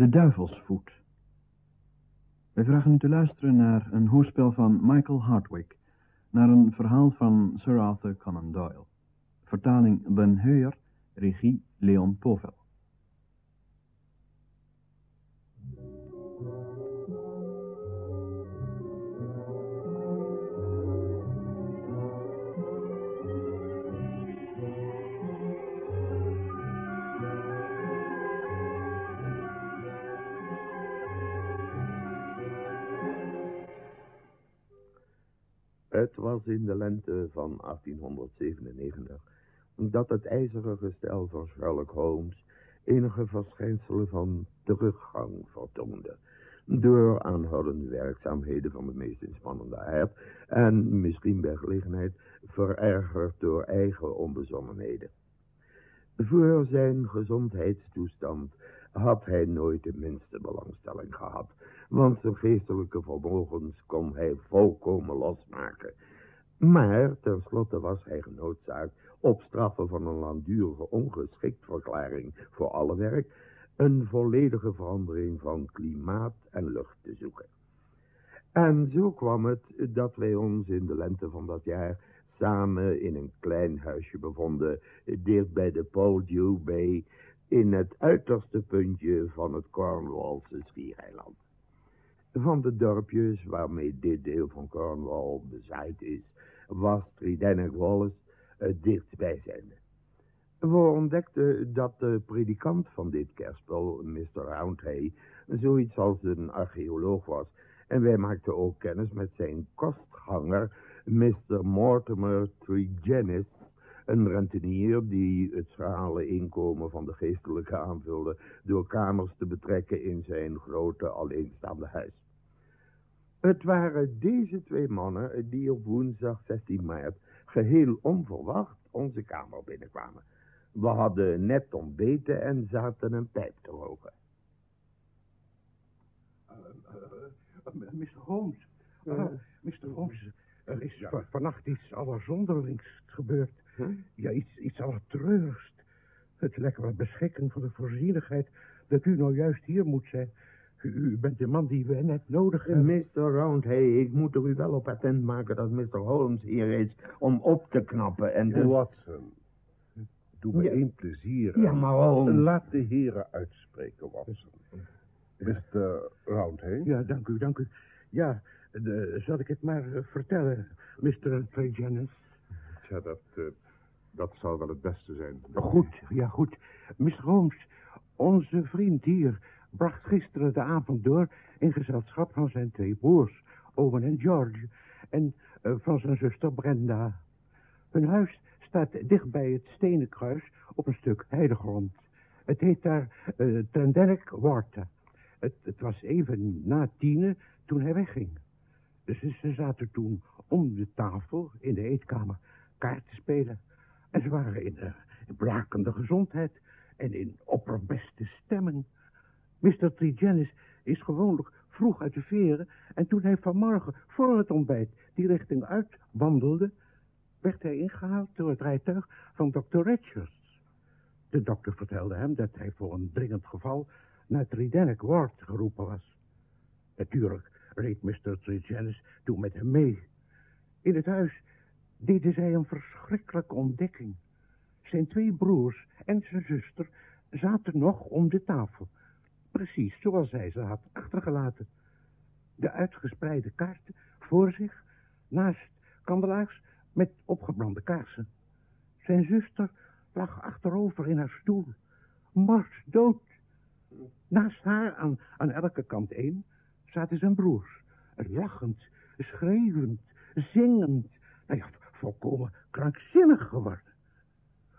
De Duivelsvoet. Wij vragen u te luisteren naar een hoorspel van Michael Hardwick, naar een verhaal van Sir Arthur Conan Doyle. Vertaling Ben Heuer, regie Leon Povel. Het was in de lente van 1897 dat het ijzeren gestel van Sherlock Holmes enige verschijnselen van teruggang vertoonde. Door aanhoudende werkzaamheden van de meest inspannende aard en misschien bij gelegenheid verergerd door eigen onbezonnenheden. Voor zijn gezondheidstoestand had hij nooit de minste belangstelling gehad, want zijn geestelijke vermogens kon hij volkomen losmaken. Maar tenslotte was hij genoodzaakt op straffen van een langdurige ongeschiktverklaring voor alle werk een volledige verandering van klimaat en lucht te zoeken. En zo kwam het dat wij ons in de lente van dat jaar samen in een klein huisje bevonden, dicht bij de Dew Bay, in het uiterste puntje van het Cornwallse schiereiland. Van de dorpjes waarmee dit deel van Cornwall bezaaid is, was Tridenic Wallace het dichtstbijzijnde. We ontdekten dat de predikant van dit kerspel, Mr. Roundhay, zoiets als een archeoloog was. En wij maakten ook kennis met zijn kostganger, Mr. Mortimer Trigenis, een rentenier die het schrale inkomen van de geestelijke aanvulde door kamers te betrekken in zijn grote alleenstaande huis. Het waren deze twee mannen die op woensdag 16 maart geheel onverwacht onze kamer binnenkwamen. We hadden net ontbeten en zaten een pijp te roken. Uh, uh, uh, Mr. Holmes, Mr. Holmes, er is vannacht iets allerzonderlings gebeurd. Ja, iets, iets allertreurigst. Het lijkt wel beschikken voor de voorzienigheid dat u nou juist hier moet zijn. U bent de man die we net nodig hebben. Mr. Roundhay, ik moet er u wel op attent maken dat Mr. Holmes hier is om op te knappen en de... Watson, doe me één plezier. Ja, maar Holmes... Laat de heren uitspreken, Watson. Mr. Roundhay? Ja, dank u, dank u. Ja, de, zal ik het maar uh, vertellen, Mr. Tregennis? Ja, dat, uh, dat zal wel het beste zijn. Goed, ja, goed. Mr. Holmes, onze vriend hier bracht gisteren de avond door in gezelschap van zijn twee broers, Owen en George, en uh, van zijn zuster Brenda. Hun huis staat dicht bij het stenen kruis op een stuk heidegrond. Het heet daar uh, Trenderk Warta. Het, het, was even na tienen toen hij wegging. Dus ze zaten toen om de tafel in de eetkamer kaart te spelen. En ze waren in, uh, blakende gezondheid en in opperbeste stemming. Mr. Trigenis is gewoonlijk vroeg uit de veren... en toen hij vanmorgen voor het ontbijt die richting uit wandelde... werd hij ingehaald door het rijtuig van Dr. Richards. De dokter vertelde hem dat hij voor een dringend geval... naar Tridenic Ward geroepen was. Natuurlijk reed Mr. Trigenis toen met hem mee. In het huis deden zij een verschrikkelijke ontdekking. Zijn twee broers en zijn zuster zaten nog om de tafel precies zoals hij ze had achtergelaten. De uitgespreide kaarten voor zich, naast kandelaars met opgebrande kaarsen. Zijn zuster lag achterover in haar stoel, dood. Naast haar, aan, aan elke kant één, zaten zijn broers, lachend, schreeuwend, zingend, nou volkomen krankzinnig geworden.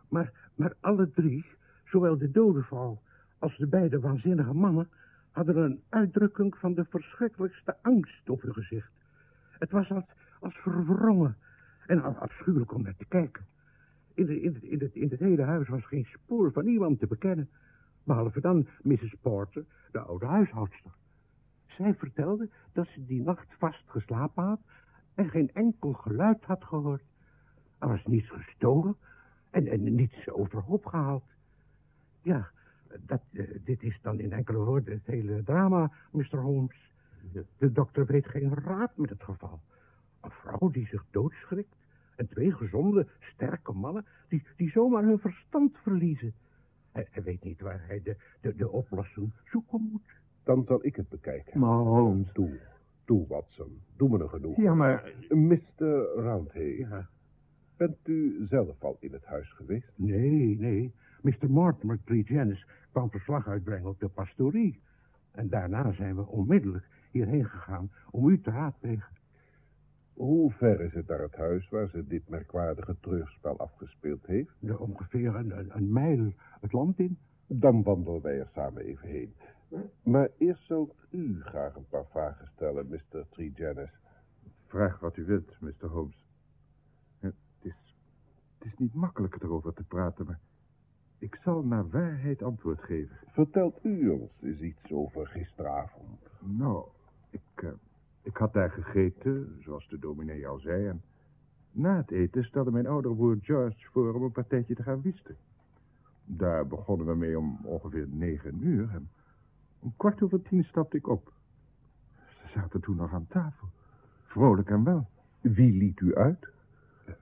Maar, maar alle drie, zowel de dode vrouw als de beide waanzinnige mannen hadden een uitdrukking van de verschrikkelijkste angst op hun gezicht. Het was als, als verwrongen en afschuwelijk om naar te kijken. In, de, in, in, het, in het hele huis was geen spoor van iemand te bekennen, behalve dan Mrs. Porter, de oude huishoudster. Zij vertelde dat ze die nacht vast geslapen had en geen enkel geluid had gehoord. Er was niets gestolen en, en niets overhoop gehaald. Ja, dat, eh, dit is dan in enkele woorden het hele drama, Mr. Holmes. De dokter weet geen raad met het geval. Een vrouw die zich doodschrikt. En twee gezonde, sterke mannen die, die zomaar hun verstand verliezen. Hij, hij weet niet waar hij de, de, de oplossing zoeken moet. Dan zal ik het bekijken. Maar Holmes... Doe, doe, Watson. Doe me een genoeg. Ja, maar... Mr. Roundhay, Ja. Bent u zelf al in het huis geweest? Nee, nee. Mr. Mortimer Tregennis kwam verslag uitbrengen op de pastorie. En daarna zijn we onmiddellijk hierheen gegaan om u te raadplegen. Hoe ver is het naar het huis waar ze dit merkwaardige treurspel afgespeeld heeft? De ongeveer een, een, een mijl het land in. Dan wandelen wij er samen even heen. Maar eerst zou ik u graag een paar vragen stellen, Mr. Tregennis. Vraag wat u wilt, Mr. Holmes. Het is, niet makkelijk erover te praten, maar ik zal naar waarheid antwoord geven. Vertelt u ons eens iets over gisteravond. Nou, ik, eh, ik had daar gegeten, zoals de dominee al zei, en na het eten stelde mijn oudere broer George voor om een partijtje te gaan wisten. Daar begonnen we mee om ongeveer negen uur en om kwart over tien stapte ik op. Ze zaten toen nog aan tafel, vrolijk en wel. Wie liet u uit?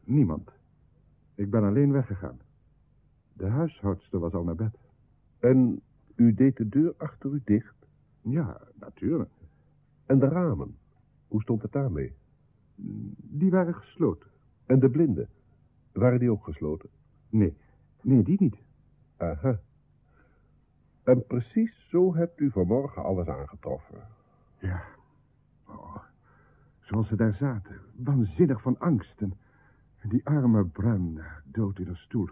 Niemand. Ik ben alleen weggegaan. De huishoudster was al naar bed. En u deed de deur achter u dicht? Ja, natuurlijk. En de ramen? Hoe stond het daarmee? Die waren gesloten. En de blinden? Waren die ook gesloten? Nee, nee, die niet. Aha. En precies zo hebt u vanmorgen alles aangetroffen. Ja. Oh, zoals ze daar zaten, waanzinnig van angst. En, en die arme bruin eh, dood in haar stoel.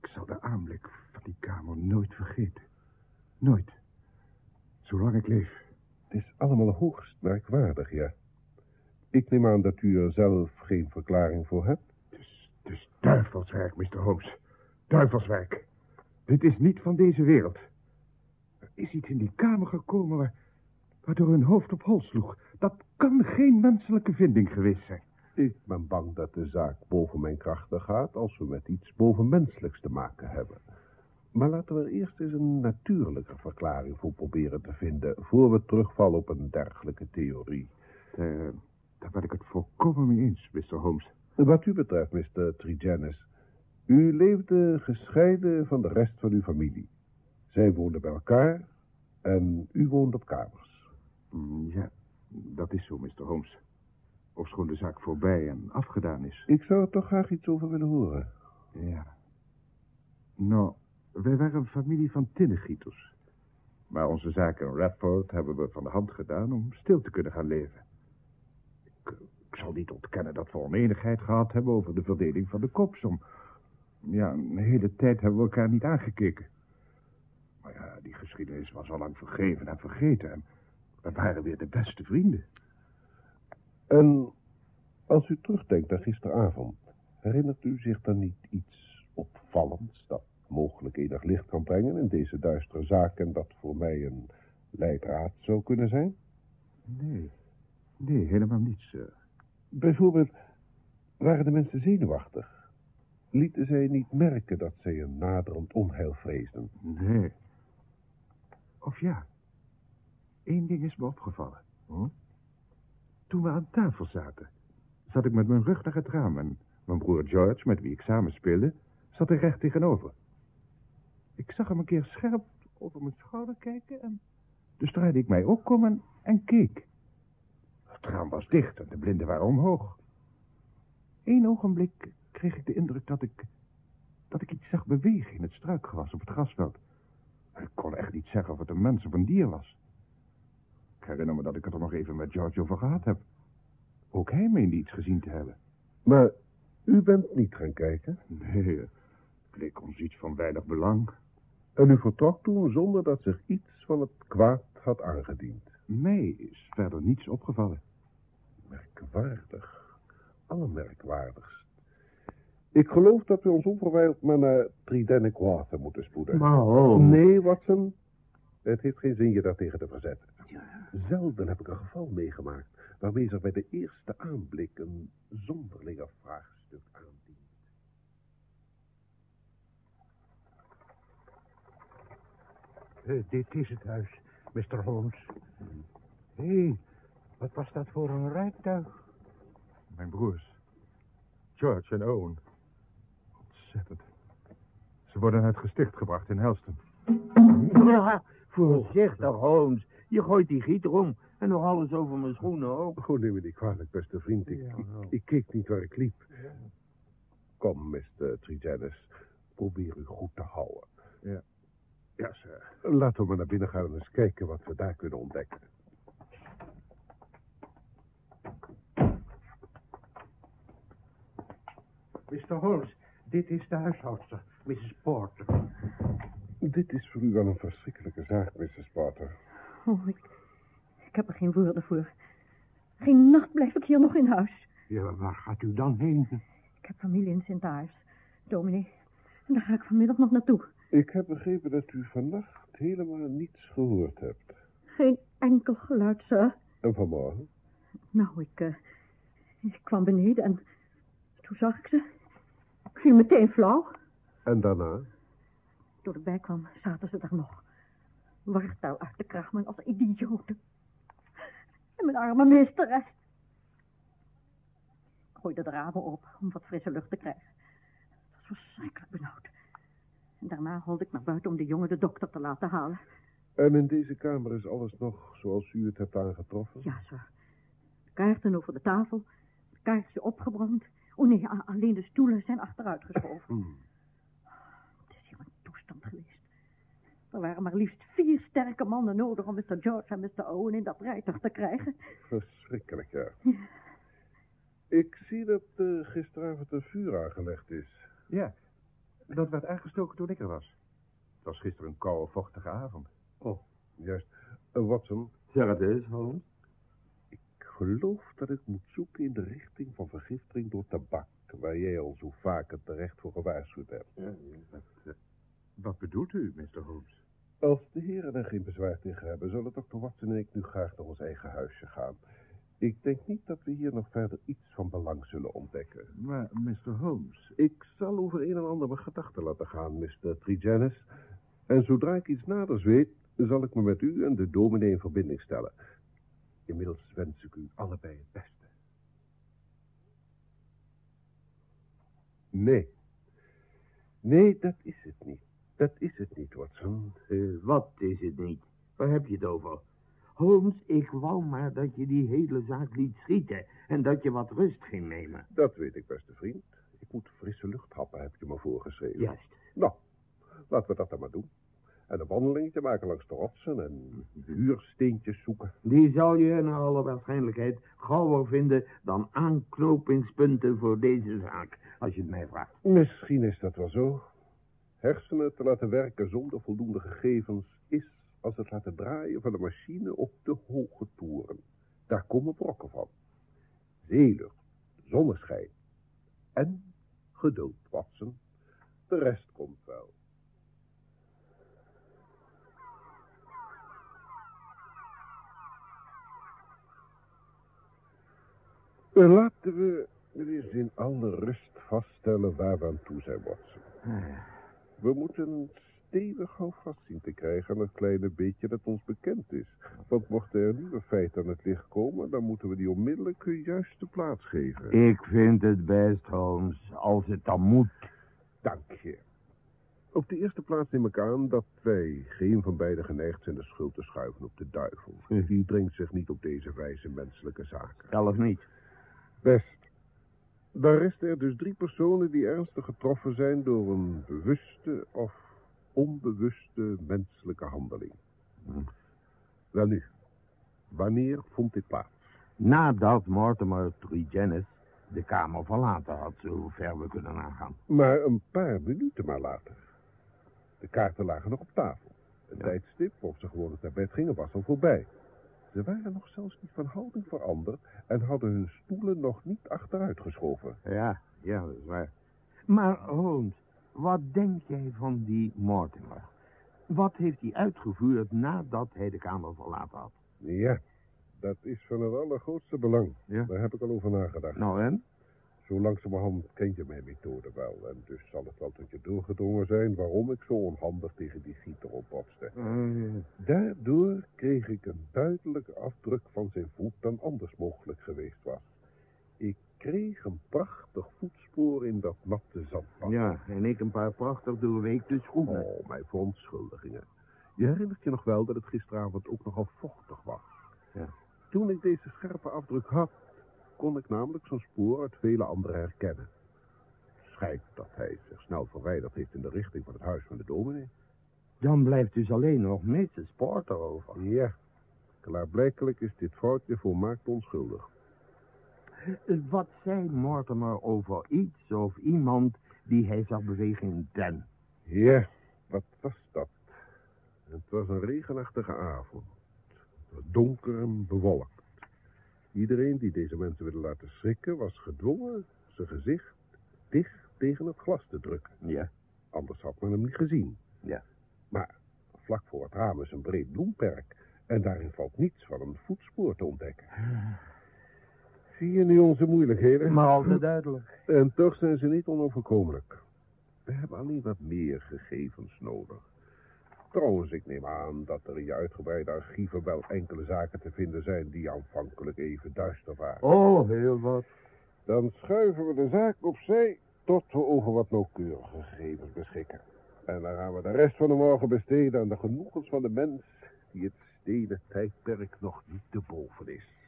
Ik zal de aanblik van die kamer nooit vergeten. Nooit. Zolang ik leef. Het is allemaal hoogst merkwaardig, ja. Ik neem aan dat u er zelf geen verklaring voor hebt. Het is, het is duivelswerk, Mr. Holmes. Duivelswerk. Dit is niet van deze wereld. Er is iets in die kamer gekomen waar, waardoor hun hoofd op hol sloeg. Dat kan geen menselijke vinding geweest zijn. Ik ben bang dat de zaak boven mijn krachten gaat als we met iets bovenmenselijks te maken hebben. Maar laten we er eerst eens een natuurlijke verklaring voor proberen te vinden, voor we terugvallen op een dergelijke theorie. Daar, daar ben ik het volkomen mee eens, Mr. Holmes. Wat u betreft, Mr. Trigenis, u leefde gescheiden van de rest van uw familie. Zij woonden bij elkaar en u woonde op kamers. Mm, Ja, dat is zo, Mr. Holmes. Ofschoon de zaak voorbij en afgedaan is. Ik zou er toch graag iets over willen horen. Ja. Nou, wij waren een familie van tinnengieters. Maar onze zaak in Radford hebben we van de hand gedaan om stil te kunnen gaan leven. Ik, ik zal niet ontkennen dat we oneenigheid gehad hebben over de verdeling van de kopsom. Ja, een hele tijd hebben we elkaar niet aangekeken. Maar ja, die geschiedenis was al lang vergeven en vergeten. En we waren weer de beste vrienden. En als u terugdenkt aan gisteravond, herinnert u zich dan niet iets opvallends dat mogelijk enig licht kan brengen in deze duistere zaak en dat voor mij een leidraad zou kunnen zijn? Nee, nee, helemaal niets, sir. Bijvoorbeeld, waren de mensen zenuwachtig? Lieten zij niet merken dat zij een naderend onheil vreesden? Nee. Of ja. Eén ding is me opgevallen. Hm? Toen we aan tafel zaten, zat ik met mijn rug naar het raam en mijn broer George, met wie ik samen speelde, zat er recht tegenover. Ik zag hem een keer scherp over mijn schouder kijken en dus draaide ik mij ook om en, en keek. Het raam was dicht en de blinden waren omhoog. Eén ogenblik kreeg ik de indruk dat ik, dat ik iets zag bewegen in het struikgewas op het grasveld. Ik kon echt niet zeggen of het een mens of een dier was. Ik herinner me dat ik het er nog even met George over gehad heb. Ook hij meende iets gezien te hebben. Maar u bent niet gaan kijken Nee, het leek ons iets van weinig belang. en u vertrok toen zonder dat zich iets van het kwaad had aangediend. Mij is verder niets opgevallen. Merkwaardig. Allermerkwaardigst. Ik geloof dat we ons onverwijld maar naar Tridenic Water moeten spoeden. Nee, Watson. Het heeft geen zin je daartegen te verzetten. Zelden heb ik een geval meegemaakt waarmee zich bij de eerste aanblik een zonderlinge vraagstuk aandient. Eh, dit is het huis, Mr. Holmes. Hé, hey, wat was dat voor een rijtuig? Mijn broers. George en Owen. Ontzettend. Ze worden naar het gesticht gebracht in Helston. Ja, voorzichtig, Holmes. Je gooit die gieter om en nog alles over mijn schoenen ook. Oh, neem me niet kwalijk, beste vriend. Ik, ik, ik keek niet waar ik liep. Kom, Mr. Trigenis. Probeer u goed te houden. Ja. Ja, sir. Laten we maar naar binnen gaan en eens kijken wat we daar kunnen ontdekken. Mr. Holmes, dit is de huishoudster, Mrs. Porter. Dit is voor u wel een verschrikkelijke zaak, Mrs. Potter. Oh, ik, ik heb er geen woorden voor. Geen nacht blijf ik hier nog in huis. Ja, waar gaat u dan heen? Ik heb familie in Sint-Aars, dominee. En daar ga ik vanmiddag nog naartoe. Ik heb begrepen dat u vannacht helemaal niets gehoord hebt. Geen enkel geluid, sir. En vanmorgen? Nou, ik, eh, ik kwam beneden en toen zag ik ze. Ik viel meteen flauw. En daarna? Toen ik bijkwam, zaten ze daar nog. Wartel uit de als idioten. En mijn arme meesteres. Ik gooide de ramen op om wat frisse lucht te krijgen. Het was verschrikkelijk benauwd. En daarna holde ik naar buiten om de jongen de dokter te laten halen. En in deze kamer is alles nog zoals u het hebt aangetroffen? Ja, sir. De kaarten over de tafel, het kaarsje opgebrand. Oh nee, alleen de stoelen zijn achteruit geschoven. Hmm. Het is hier een toestand geweest. Er waren maar liefst vier sterke mannen nodig om Mr. George en Mr. Owen in dat rijtuig te krijgen. Verschrikkelijk, ja. Ik zie dat eh, gisteravond een vuur aangelegd is. Ja, dat werd aangestoken toen ik er was. Het was gisteren een koude, vochtige avond. Oh, juist. Eh, Watson, Zeg het eens, Holmes. ik geloof dat ik moet zoeken in de richting van vergiftiging door tabak, waar jij al zo vaker terecht voor gewaarschuwd hebt. Wat bedoelt u, Mr. Holmes? Als de heren er geen bezwaar tegen hebben, zullen dokter Watson en ik nu graag naar ons eigen huisje gaan. Ik denk niet dat we hier nog verder iets van belang zullen ontdekken. Maar, Mr. Holmes... Ik zal over een en ander mijn gedachten laten gaan, Mr. Trigenis. En zodra ik iets naders weet, zal ik me met u en de dominee in verbinding stellen. Inmiddels wens ik u allebei het beste. Nee. Nee, dat is het niet. Dat is het niet, Watson. Eh, wat is het niet? Waar heb je het over? Holmes, ik wou maar dat je die hele zaak liet schieten en dat je wat rust ging nemen. Dat weet ik, beste vriend. Ik moet frisse lucht happen, heb je me voorgeschreven. Juist. Nou, laten we dat dan maar doen. En een wandelingetje maken langs de rotsen en huursteentjes zoeken. Die zal je naar alle waarschijnlijkheid gauwer vinden dan aanknopingspunten voor deze zaak, als je het mij vraagt. Misschien is dat wel zo. Hersenen te laten werken zonder voldoende gegevens is als het laten draaien van de machine op de hoge toeren. Daar komen brokken van. Zeelucht, zonneschijn en geduld, Watson. De rest komt wel. Laten we eens in alle rust vaststellen waar we aan toe zijn, Watson. We moeten stevig houvast zien te krijgen aan het kleine beetje dat ons bekend is. Want mochten er nieuwe feiten aan het licht komen, dan moeten we die onmiddellijk hun juiste plaats geven. Ik vind het best, Holmes, als het dan moet. Dank je. Op de eerste plaats neem ik aan dat wij geen van beiden geneigd zijn de schuld te schuiven op de duivel. Die dringt zich niet op deze wijze menselijke zaken. Zelf niet. Best. Daar resten er dus drie personen die ernstig getroffen zijn door een bewuste of onbewuste menselijke handeling. Wel nu, wanneer vond dit plaats? Nadat Mortimer Trigenis de kamer verlaten had, zover we kunnen nagaan. Maar een paar minuten maar later. De kaarten lagen nog op tafel. Het Ja. tijdstip waarop ze gewoonlijk naar bed gingen was al voorbij. Ze waren nog zelfs niet van houding veranderd en hadden hun stoelen nog niet achteruit geschoven. Ja, ja, dat is waar. Maar, Holmes, wat denk jij van die Mortimer? Wat heeft hij uitgevoerd nadat hij de kamer verlaten had? Ja, dat is van het allergrootste belang. Ja. Daar heb ik al over nagedacht. Nou en? Zo langzamerhand ken je mijn methode wel. En dus zal het wel tot je doorgedrongen zijn waarom ik zo onhandig tegen die gieter opbotste. Ah, Daardoor kreeg ik een duidelijke afdruk van zijn voet dan anders mogelijk geweest was. Ik kreeg een prachtig voetspoor in dat natte zandpad. ja, en ik een paar prachtig doorweekte schoenen. Oh, mijn verontschuldigingen. Je herinnert je nog wel dat het gisteravond ook nogal vochtig was. Ja. Toen ik deze scherpe afdruk had, kon ik namelijk zo'n spoor uit vele andere herkennen. Schijnt dat hij zich snel verwijderd heeft in de richting van het huis van de dominee. Dan blijft dus alleen nog Mrs. Porter over. Ja, klaarblijkelijk is dit foutje volmaakt onschuldig. Wat zei Mortimer over iets of iemand die hij zag bewegen in Den? Ja, wat was dat? Het was een regenachtige avond. Het was donker en bewolkt. Iedereen die deze mensen wilde laten schrikken was gedwongen zijn gezicht dicht tegen het glas te drukken. Ja. Anders had men hem niet gezien. Ja. Maar vlak voor het raam is een breed bloemperk en daarin valt niets van een voetspoor te ontdekken. Zie je nu onze moeilijkheden? Maar altijd duidelijk. En toch zijn ze niet onoverkomelijk. We hebben alleen wat meer gegevens nodig. Trouwens, ik neem aan dat er in je uitgebreide archieven wel enkele zaken te vinden zijn die aanvankelijk even duister waren. Oh, heel wat. Dan schuiven we de zaak opzij tot we over wat nauwkeurige gegevens beschikken. En dan gaan we de rest van de morgen besteden aan de genoegens van de mens die het stenen tijdperk nog niet te boven is.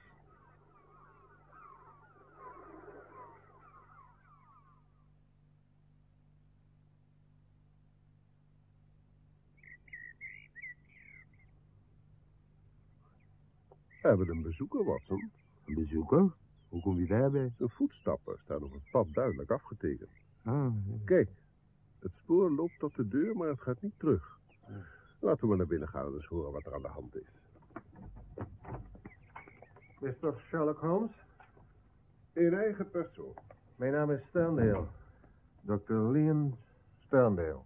We hebben een bezoeker, Watson. Een bezoeker? Hoe kom je daarbij? Zijn voetstappen staan op het pad duidelijk afgetekend. Ah, Kijk, het spoor loopt tot de deur, maar het gaat niet terug. Laten we maar naar binnen gaan en eens horen wat er aan de hand is. Mr. Sherlock Holmes, In eigen persoon. mijn naam is Sterndale. Dr. Leon Sterndale.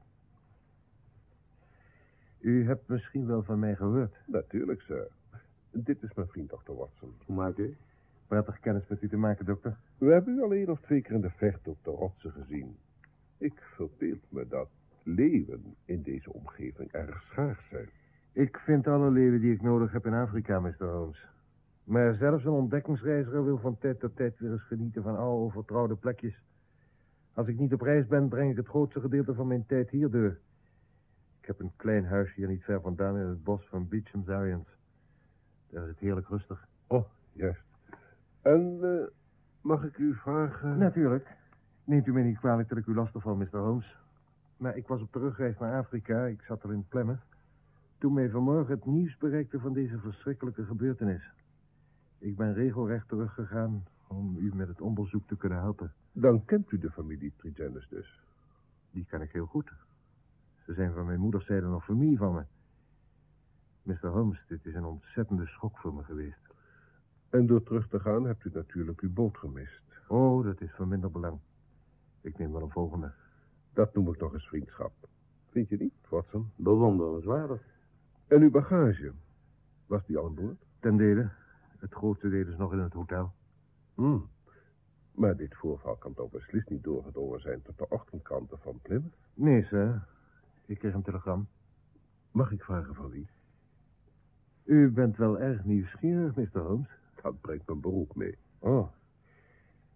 U hebt misschien wel van mij gehoord. Natuurlijk, sir. Dit is mijn vriend, Dr. Watson. hoe maakt u? Prettig kennis met u te maken, dokter. We hebben u al één of twee keer in de vecht op de rotsen gezien. Ik verbeeld me dat leeuwen in deze omgeving erg schaars zijn. Ik vind alle leeuwen die ik nodig heb in Afrika, Mr. Holmes. Maar zelfs een ontdekkingsreiziger wil van tijd tot tijd weer eens genieten van oude, vertrouwde plekjes. Als ik niet op reis ben, breng ik het grootste gedeelte van mijn tijd hier door. Ik heb een klein huisje hier niet ver vandaan in het bos van Beecham's Arians. Daar is het heerlijk rustig. Oh, juist. En eh, mag ik u vragen... Natuurlijk. Neemt u mij niet kwalijk dat ik u lastig val, Mr. Holmes. Maar ik was op terugreis naar Afrika. Ik zat er in Plymouth. Toen mij vanmorgen het nieuws bereikte van deze verschrikkelijke gebeurtenis. Ik ben regelrecht teruggegaan om u met het onderzoek te kunnen helpen. Dan kent u de familie Trigenus dus. Die ken ik heel goed. Ze zijn van mijn moeders zijde nog familie van me. Mr. Holmes, dit is een ontzettende schok voor me geweest. En door terug te gaan hebt u natuurlijk uw boot gemist. Oh, dat is van minder belang. Ik neem wel een volgende. Dat noem ik nog eens vriendschap. Vind je niet, Watson? Bewonderenswaardig. En uw bagage? Was die al aan boord? Ten dele. Het grootste deel is nog in het hotel. Hmm. Maar dit voorval kan toch beslist niet doorgedrongen zijn tot de ochtendkranten van Plymouth? Nee, sir. Ik kreeg een telegram. Mag ik vragen van wie? U bent wel erg nieuwsgierig, Mr. Holmes. Dat brengt mijn beroep mee. Oh.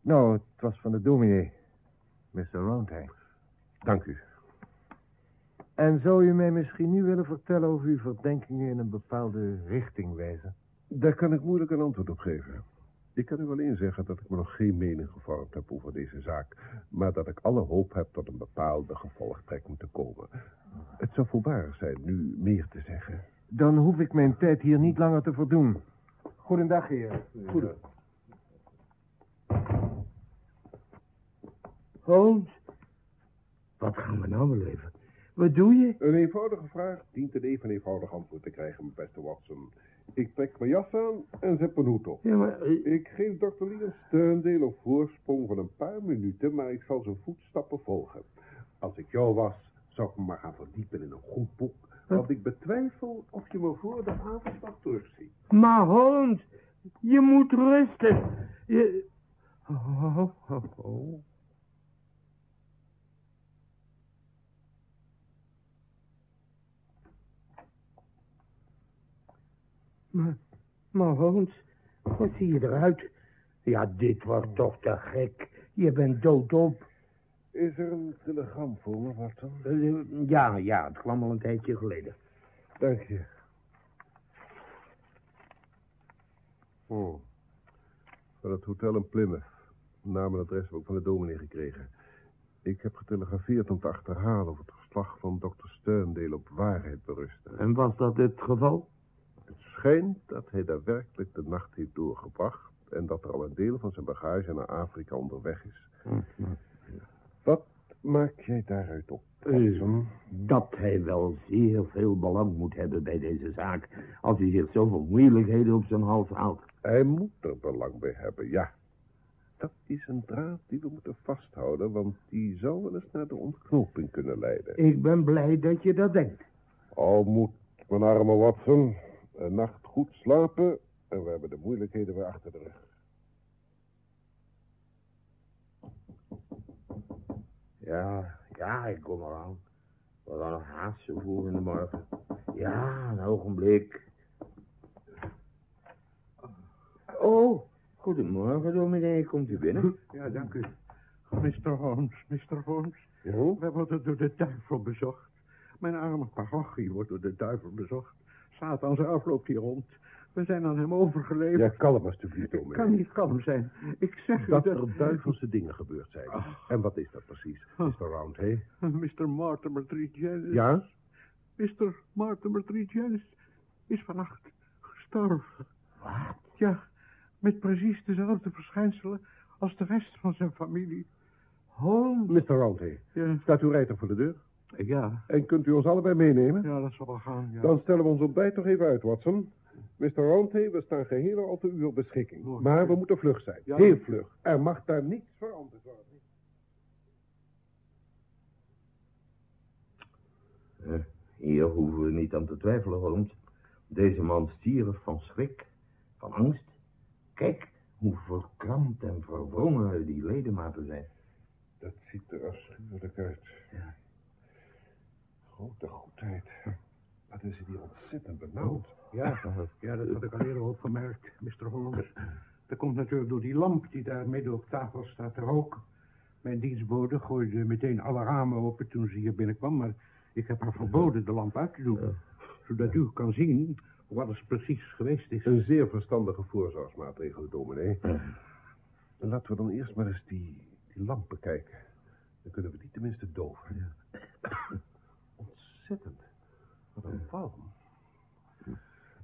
Nou, het was van de dominee. Mr. Roundhay. Dank u. En zou u mij misschien nu willen vertellen of uw verdenkingen in een bepaalde richting wijzen? Daar kan ik moeilijk een antwoord op geven. Ik kan u alleen zeggen dat ik me nog geen mening gevormd heb over deze zaak, maar dat ik alle hoop heb tot een bepaalde gevolgtrekking te komen. Het zou voorbarig zijn nu meer te zeggen. Dan hoef ik mijn tijd hier niet langer te verdoen. Goedendag, heer. Goed. Holmes, wat gaan we nou beleven? Wat doe je? Een eenvoudige vraag dient een even eenvoudig antwoord te krijgen, mijn beste Watson. Ik trek mijn jas aan en zet mijn hoed op. Ja, maar... eh, Ik geef. Leon Sterndale een voorsprong van een paar minuten, maar ik zal zijn voetstappen volgen. Als ik jou was, zou ik me maar gaan verdiepen in een goed boek. Want ik betwijfel of je me voor de avond nog terugziet. Maar Holmes, je moet rusten. Je... Oh, oh, oh. Maar, maar Holmes, wat zie je eruit? Ja, dit wordt toch te gek. Je bent doodop. Is er een telegram voor me, Watson? Uh, ja, ja, het kwam al een tijdje geleden. Dank je. Oh. Van het hotel in Plymouth. Naam en adres heb ik van de dominee gekregen. Ik heb getelegrafeerd om te achterhalen of het verslag van dokter Sterndale op waarheid berustte. En was dat het geval? Het schijnt dat hij daadwerkelijk de nacht heeft doorgebracht... en dat er al een deel van zijn bagage naar Afrika onderweg is. Wat maak jij daaruit op? Uh, dat hij wel zeer veel belang moet hebben bij deze zaak... als hij zich zoveel moeilijkheden op zijn hals haalt. Hij moet er belang bij hebben, ja. Dat is een draad die we moeten vasthouden... want die zou wel eens naar de ontknoping kunnen leiden. Ik ben blij dat je dat denkt. Al moet mijn arme Watson een nacht goed slapen... en we hebben de moeilijkheden weer achter de rug. Ja, ja, ik kom eraan. We gaan nog haast zo vroeg in de morgen. Ja, een ogenblik. Oh, goedemorgen, dominee. Komt u binnen? Ja, dank u. Mr. Holmes, Mr. Holmes. Ja? Wij worden door de duivel bezocht. Mijn arme parochie wordt door de duivel bezocht. Satan zelf loopt hier rond. We zijn aan hem overgeleverd. Ja, kalm alsjeblieft, Ik dominee. kan niet kalm zijn. Ik zeg u Dat dat... er duivelse dingen gebeurd zijn. En wat is dat precies, Mr. Roundhay? Mr. Mortimer Trigenis. Ja? Mr. Mortimer Trigenis is vannacht gestorven. Wat? Ja, met precies dezelfde verschijnselen als de rest van zijn familie. Holmes. Mr. Roundhay, Ja, staat uw rijtuig voor de deur? ja, En kunt u ons allebei meenemen? ja dat zal wel gaan, ja. Dan stellen we ons ontbijt toch even uit, Watson. Mr. Roundhay, we staan geheel al te uw beschikking. Maar we moeten vlug zijn. Ja. Heel vlug. Er mag daar niets veranderd worden. Eh, hier hoeven we niet aan te twijfelen, Holmes. Deze man stierf van schrik, van angst. Kijk hoe verkrampt en verwrongen die ledematen zijn. Dat ziet er afschuwelijk uit. Ja. Grote goedheid. Wat is hier ontzettend benauwd. Ja, ja, dat had ik al eerder opgemerkt, Mr. Holmes. Dat komt natuurlijk door die lamp die daar midden op tafel staat te roken. Mijn dienstbode gooide meteen alle ramen open toen ze hier binnenkwam, maar ik heb haar verboden de lamp uit te doen. Zodat u kan zien wat er precies geweest is. Een zeer verstandige voorzorgsmaatregel, dominee. Ja. Laten we dan eerst maar eens die, die lamp bekijken. Dan kunnen we die tenminste doven. Ontzettend. Wat een walm.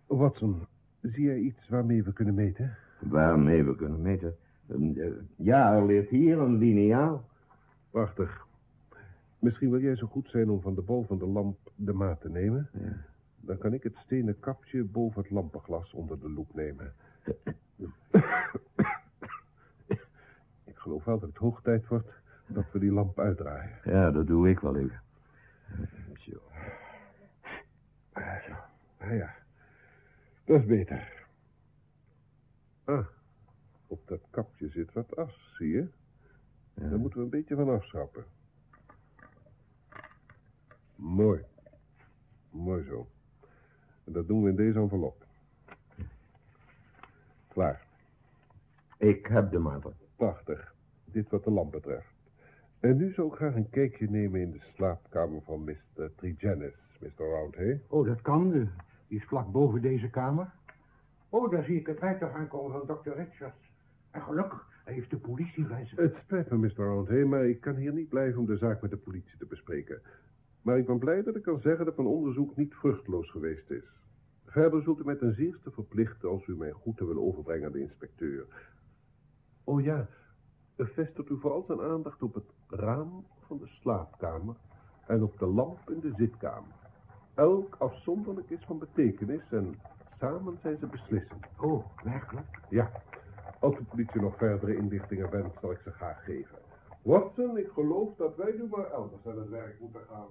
Watson, zie jij iets waarmee we kunnen meten? Waarmee we kunnen meten. Ehm, eh, Ja, er ligt hier een lineaal. Prachtig. Misschien wil jij zo goed zijn om van de bol van de lamp de maat te nemen. Ja. Dan kan ik het stenen kapje boven het lampenglas onder de loep nemen. ik geloof wel dat het hoog tijd wordt dat we die lamp uitdraaien. Ja, dat doe ik wel even. Zo. Ah ja, dat is beter. Ah, op dat kapje zit wat as, zie je? Ja. Daar moeten we een beetje van afschrappen. Mooi. Mooi zo. En dat doen we in deze envelop. Klaar. Ik heb de maten. Prachtig. Dit wat de lamp betreft. En nu zou ik graag een kijkje nemen in de slaapkamer van Mr. Trigenis, Mr. Roundhay. Oh, dat kan. Die is vlak boven deze kamer. Oh, daar zie ik het rijtuig aankomen van Dr. Richards. En gelukkig, hij heeft de politie bij zich. Het spijt me, Mr. Roundhay, maar ik kan hier niet blijven om de zaak met de politie te bespreken. Maar ik ben blij dat ik kan zeggen dat mijn onderzoek niet vruchteloos geweest is. Verder zult u mij ten zeerste verplichten als u mijn groeten wil overbrengen aan de inspecteur. Oh ja, vestigt u vooral zijn aandacht op het raam van de slaapkamer en op de lamp in de zitkamer. Elk afzonderlijk is van betekenis en samen zijn ze beslissend. Oh, werkelijk? Ja, als de politie nog verdere inlichtingen wenst, zal ik ze graag geven. Watson, ik geloof dat wij nu maar elders aan het werk moeten gaan.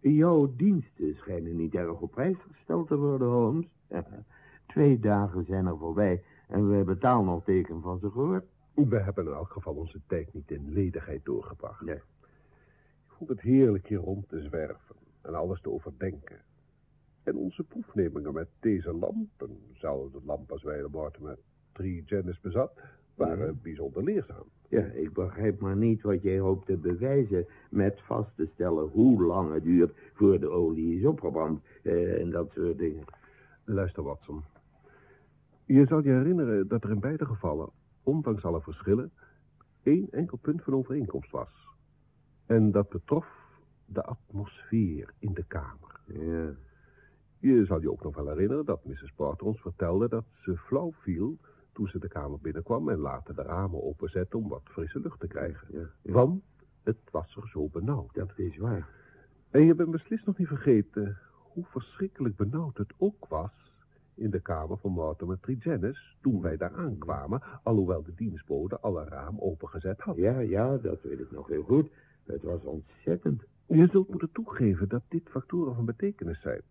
Jouw diensten schijnen niet erg op prijs gesteld te worden, Holmes. Twee dagen zijn er voorbij en we hebben taal nog teken van ze gehoord. We hebben in elk geval onze tijd niet in ledigheid doorgebracht. Nee. Vond het heerlijk hier rond te zwerven en alles te overdenken. En onze proefnemingen met deze lamp, eenzelfde lamp als wij de Mortimer Tree Genis bezat, waren bijzonder leerzaam. Ja, ik begrijp maar niet wat jij hoopt te bewijzen met vast te stellen hoe lang het duurt voor de olie is opgebrand eh, en dat soort dingen. Luister, Watson. Je zal je herinneren dat er in beide gevallen, ondanks alle verschillen, één enkel punt van overeenkomst was. En dat betrof de atmosfeer in de kamer. Ja. Je zal je ook nog wel herinneren dat Mrs. Porter ons vertelde dat ze flauw viel toen ze de kamer binnenkwam en later de ramen openzette om wat frisse lucht te krijgen. Ja, ja. Want het was er zo benauwd. Dat is waar. En je bent beslist nog niet vergeten hoe verschrikkelijk benauwd het ook was in de kamer van Mortimer Trigenis toen wij daar aankwamen, alhoewel de dienstbode alle raam opengezet had. Ja, ja, dat weet ik nog heel goed. Het was ontzettend. Je zult moeten toegeven dat dit factoren van betekenis zijn.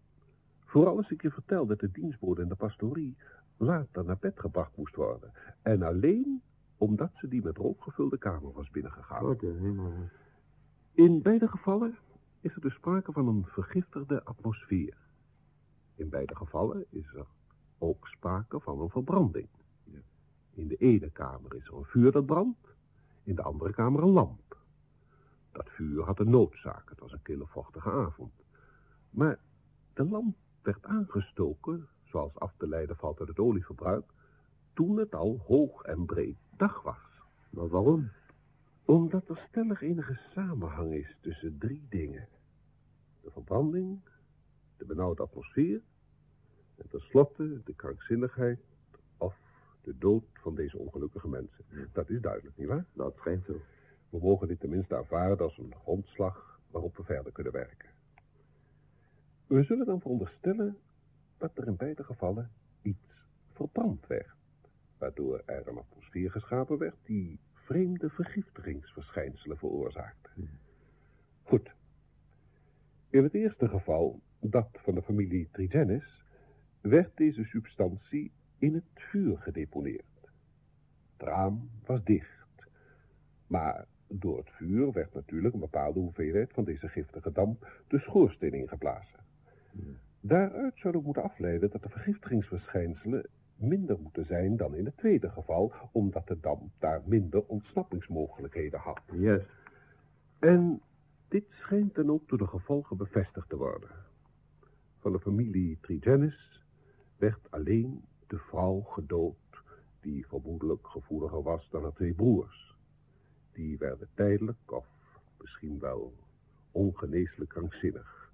Vooral als ik je vertel dat de dienstbode in de pastorie later naar bed gebracht moest worden. En alleen omdat ze die met rook gevulde kamer was binnengegaan. Wat. In beide gevallen is er dus sprake van een vergiftigde atmosfeer. In beide gevallen is er ook sprake van een verbranding. In de ene kamer is er een vuur dat brandt, in de andere kamer een lamp. Dat vuur had een noodzaak, het was een kille vochtige avond. Maar de lamp werd aangestoken, zoals af te leiden valt uit het olieverbruik, toen het al hoog en breed dag was. Maar waarom? Omdat er stellig enige samenhang is tussen drie dingen. De verbranding, de benauwde atmosfeer en tenslotte de krankzinnigheid of de dood van deze ongelukkige mensen. Dat is duidelijk, nietwaar? Dat schijnt zo. We mogen dit tenminste aanvaarden als een grondslag waarop we verder kunnen werken. We zullen dan veronderstellen dat er in beide gevallen iets verbrand werd, waardoor er een atmosfeer geschapen werd die vreemde vergiftigingsverschijnselen veroorzaakte. Goed. In het eerste geval, dat van de familie Trigenis, werd deze substantie in het vuur gedeponeerd. Het raam was dicht, maar door het vuur werd natuurlijk een bepaalde hoeveelheid van deze giftige damp de schoorsteen ingeblazen. Daaruit zouden we moeten afleiden dat de vergiftigingsverschijnselen minder moeten zijn dan in het tweede geval, omdat de damp daar minder ontsnappingsmogelijkheden had. Yes. En dit schijnt dan ook door de gevolgen bevestigd te worden. Van de familie Trigenis werd alleen de vrouw gedood, die vermoedelijk gevoeliger was dan haar twee broers. Die werden tijdelijk of misschien wel ongeneeslijk krankzinnig.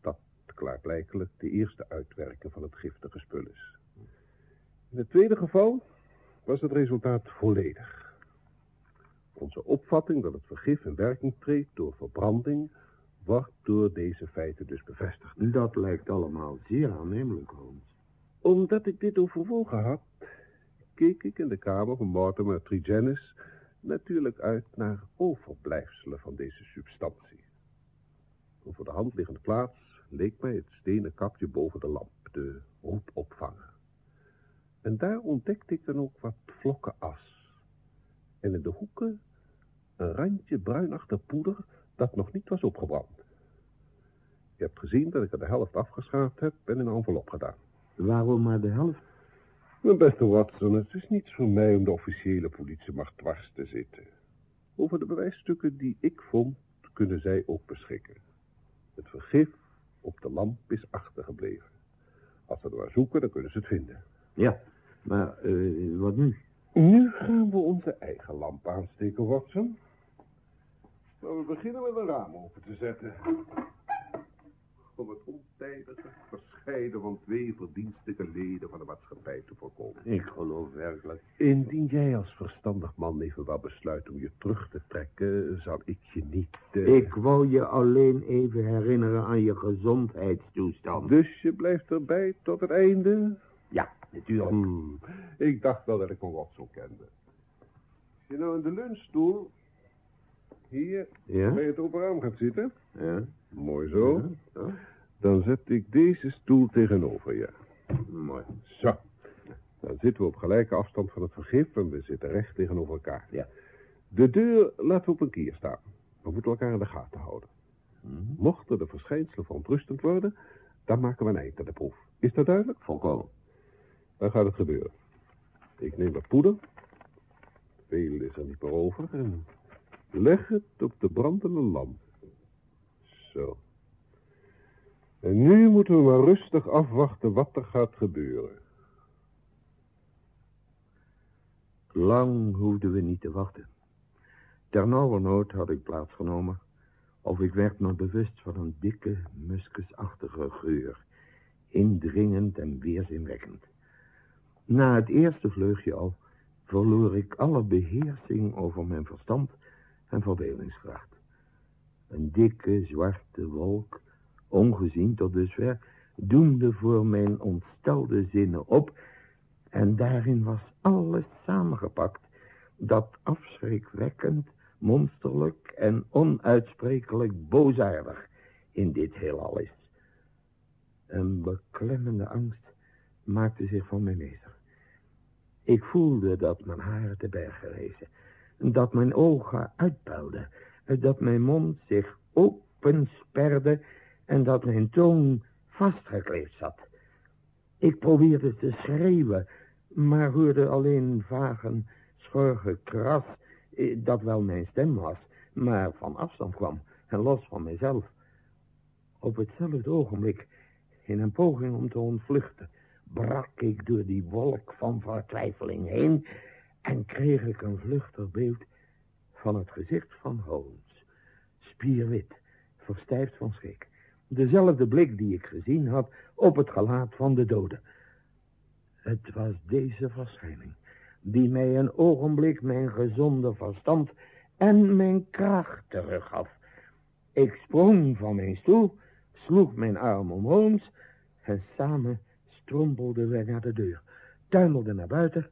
Dat klaarblijkelijk de eerste uitwerking van het giftige spul is. In het tweede geval was het resultaat volledig. Onze opvatting dat het vergif in werking treedt door verbranding wordt door deze feiten dus bevestigd. Dat lijkt allemaal zeer aannemelijk, Holmes. Omdat ik dit overwogen had, keek ik in de kamer van Mortimer Trigenis natuurlijk uit naar overblijfselen van deze substantie. Voor de hand liggende plaats leek mij het stenen kapje boven de lamp, de roetopvanger. En daar ontdekte ik dan ook wat vlokken as. En in de hoeken een randje bruinachtig poeder dat nog niet was opgebrand. Je hebt gezien dat ik er de helft afgeschaafd heb en in een envelop gedaan. Waarom maar de helft? Mijn beste Watson, het is niets voor mij om de officiële politiemacht dwars te zitten. Over de bewijsstukken die ik vond, kunnen zij ook beschikken. Het vergif op de lamp is achtergebleven. Als ze er maar zoeken, dan kunnen ze het vinden. Ja, maar eh, wat nu? Nu gaan we onze eigen lamp aansteken, Watson. Maar we beginnen met een raam open te zetten. Om het ontijdige van twee verdienstelijke leden van de maatschappij te voorkomen. Ik geloof werkelijk. Indien jij als verstandig man evenwel besluit om je terug te trekken, zal ik je niet... eh, Ik wou je alleen even herinneren aan je gezondheidstoestand. Dus je blijft erbij tot het einde? Ja, natuurlijk. Hmm, ik dacht wel dat ik een Watson kende. Als je nou in de lunchstoel hier Ja? bij het open raam gaat zitten, Ja. mooi zo, Ja. Dan zet ik deze stoel tegenover je. Mooi. Zo. Dan zitten we op gelijke afstand van het vergif en we zitten recht tegenover elkaar. Ja. De deur laten we op een kier staan. We moeten elkaar in de gaten houden. Mhm. Mochten de verschijnselen verontrustend worden, dan maken we een eind aan de proef. Is dat duidelijk? Volkomen. Dan gaat het gebeuren. Ik neem wat poeder. Veel is er niet meer over. En leg het op de brandende lamp. Zo. En nu moeten we maar rustig afwachten wat er gaat gebeuren. Lang hoefden we niet te wachten. Ternauwernood had ik plaatsgenomen, of ik werd me bewust van een dikke, muskusachtige geur, indringend en weerzinwekkend. Na het eerste vleugje al verloor ik alle beheersing over mijn verstand en verbeeldingskracht. Een dikke, zwarte wolk, ongezien tot dusver, doemde voor mijn ontstelde zinnen op en daarin was alles samengepakt dat afschrikwekkend, monsterlijk en onuitsprekelijk boosaardig in dit heelal is. Een beklemmende angst maakte zich van mij meester. Ik voelde dat mijn haren te bergen rezen, dat mijn ogen uitpuilden, dat mijn mond zich opensperde en dat mijn toon vastgekleefd zat. Ik probeerde te schreeuwen, maar hoorde alleen vagen, schor gekras, eh, dat wel mijn stem was, maar van afstand kwam en los van mijzelf. Op hetzelfde ogenblik, in een poging om te ontvluchten, brak ik door die wolk van vertwijfeling heen en kreeg ik een vluchtig beeld van het gezicht van Holmes. Spierwit, verstijfd van schrik. Dezelfde blik die ik gezien had op het gelaat van de dode. Het was deze verschijning die mij een ogenblik mijn gezonde verstand en mijn kracht teruggaf. Ik sprong van mijn stoel, sloeg mijn arm om Holmes en samen strompelden wij naar de deur, tuimelden naar buiten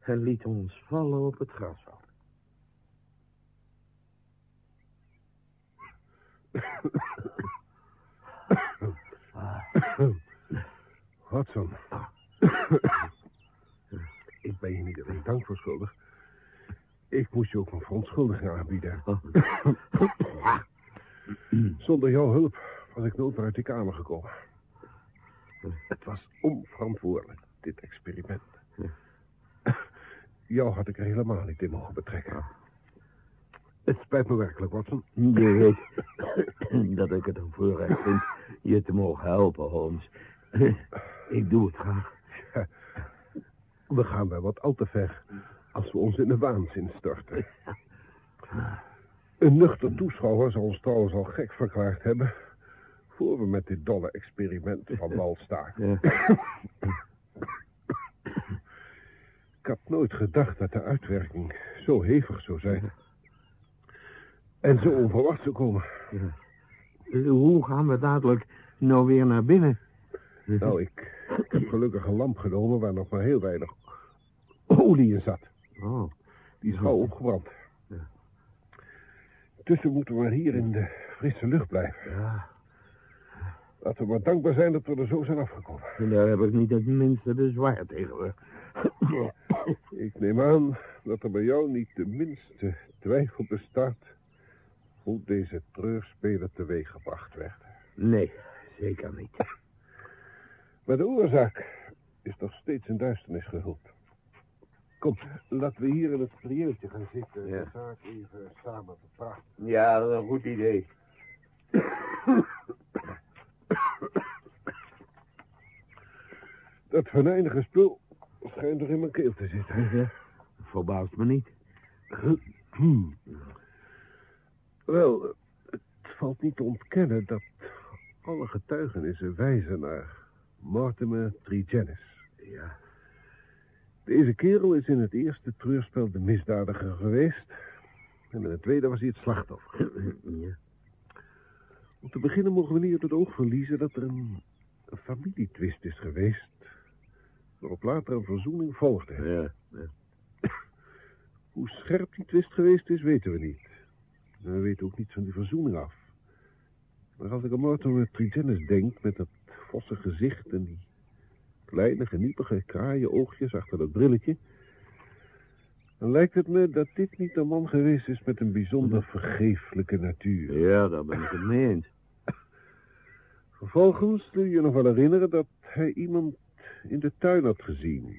en lieten ons vallen op het grasveld. Watson. Ik ben je niet alleen dank voor schuldig. Ik moest je ook een verontschuldiging aanbieden. Zonder jouw hulp was ik nooit uit die kamer gekomen. Het was onverantwoordelijk, dit experiment. Jou had ik er helemaal niet in mogen betrekken. Het spijt me werkelijk, Watson. Je weet dat ik het een voorrecht vind je te mogen helpen, Holmes. Ik doe het graag. We gaan wel wat al te ver als we ons in de waanzin storten. Een nuchter toeschouwer zal ons trouwens al gek verklaard hebben... voor we met dit dolle experiment van wal staken. Ik had nooit gedacht dat de uitwerking zo hevig zou zijn. En zo onverwacht zou komen. Hoe gaan we dadelijk nou weer naar binnen? Nou, ik, ik heb gelukkig een lamp genomen waar nog maar heel weinig olie in zat. Oh, Die is gauw opgebrand. Tussen moeten we maar hier in de frisse lucht blijven. ja. Laten we maar dankbaar zijn dat we er zo zijn afgekomen. En daar heb ik niet het minste bezwaar tegen. Ik neem aan dat er bij jou niet de minste twijfel bestaat hoe deze treurspeler teweeggebracht werd. Nee, zeker niet. Maar de oorzaak is nog steeds in duisternis gehuld. Kom, laten we hier in het prieeltje gaan zitten. Ja. De zaak even samen bepraten. Ja, dat is een goed idee. Dat venijnige spul schijnt er in mijn keel te zitten. Verbaast me niet. Wel, het valt niet te ontkennen dat alle getuigenissen wijzen naar Mortimer Trigenis. Ja. Deze kerel is in het eerste treurspel de misdadiger geweest. En in het tweede was hij het slachtoffer. ja. Om te beginnen mogen we niet uit het oog verliezen dat er een, een familietwist is geweest. Waarop later een verzoening volgde. Ja. ja. Hoe scherp die twist geweest is, weten we niet. En we weten ook niets van die verzoening af. Maar als ik aan Mortimer Trigenis denk, met dat vosse gezicht en die Kleine, geniepige kraaienoogjes achter dat brilletje. Dan lijkt het me dat dit niet een man geweest is met een bijzonder vergeeflijke natuur. Ja, daar ben ik het mee eens. Vervolgens je je nog wel herinneren dat hij iemand in de tuin had gezien.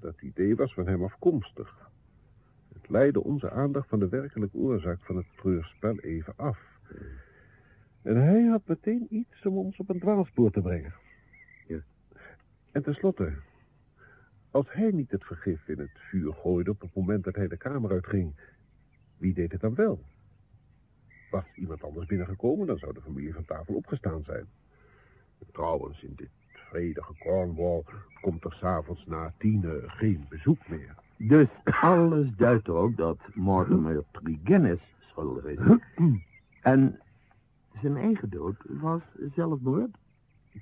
Dat idee was van hem afkomstig. Leidde onze aandacht van de werkelijke oorzaak van het treurspel even af. En hij had meteen iets om ons op een dwaalspoor te brengen. Ja. En tenslotte, als hij niet het vergif in het vuur gooide op het moment dat hij de kamer uitging, wie deed het dan wel? Was iemand anders binnengekomen, dan zou de familie van tafel opgestaan zijn. Trouwens, in dit vredige Cornwall komt er s'avonds na tienen geen bezoek meer. Dus alles duidt erop dat Mortimer Trigenis schuldig is. En zijn eigen dood was zelfmoord?